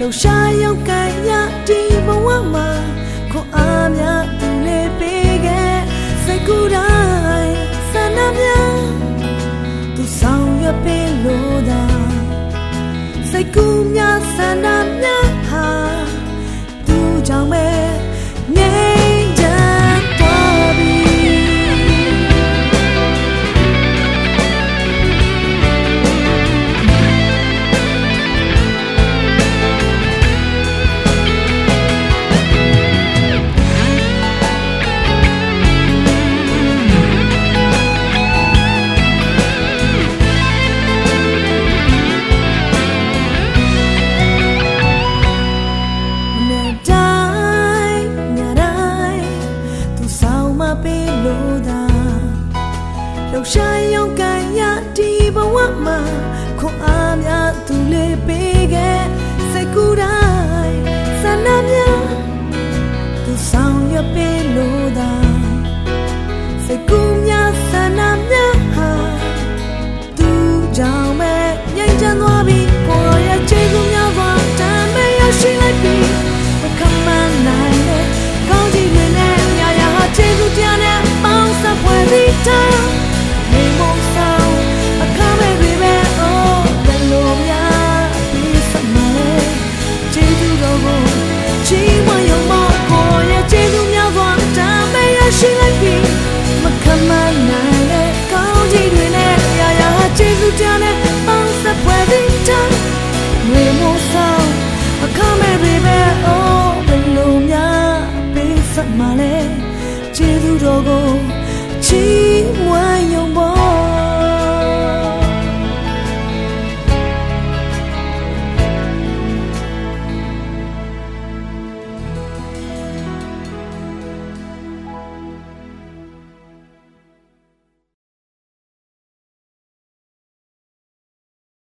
ပေးလို့သာလှူရှားရောက်ကြရဒီဘဝမှာခွန်အားများသူလေးပေးခဲ့စိတ်ကူးတိုင်းဆန္ဒများသူဆောင်ရပေးလို့သာစိတ်ကူးများဆန္ဒ လှူရှားရုံကံရဒီဘဝမှာခွန်အားများသူလေးပေးခဲ့စိတ်ကူးတိုင်းဆန္ဒများသူဆောင်ရပေးလို့သာစိတ်ကူးများဆန္ဒများဟာသူကြောင့်ပဲငြိမ်းချမ်းသွားပြီကိုယ်ရဲ့ခြေကူးများစွာတမ်းပဲရရှိလိုက်ပြီမကမနိုင်တဲ့ကောင်းကြီးတွေနဲ့ညာညာဟာခြေကူးတရားနဲ့ပေါင်းစပ်ဖွဲ့ပြီးသားနေ